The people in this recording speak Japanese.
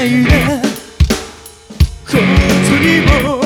ないで。本にも